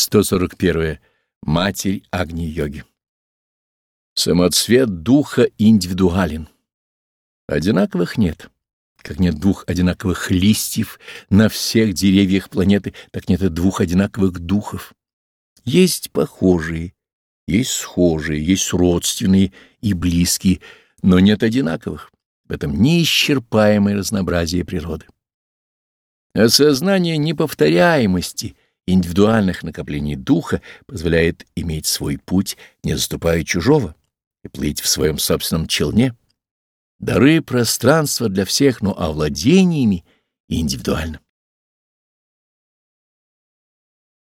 141. Матерь Агни-йоги. Самоцвет духа индивидуален. Одинаковых нет. Как нет двух одинаковых листьев на всех деревьях планеты, так нет и двух одинаковых духов. Есть похожие, есть схожие, есть родственные и близкие, но нет одинаковых. В этом неисчерпаемое разнообразие природы. Осознание неповторяемости индивидуальных накоплений духа позволяет иметь свой путь, не заступая чужого, и плыть в своем собственном челне. Дары пространства для всех, но овладениями индивидуально.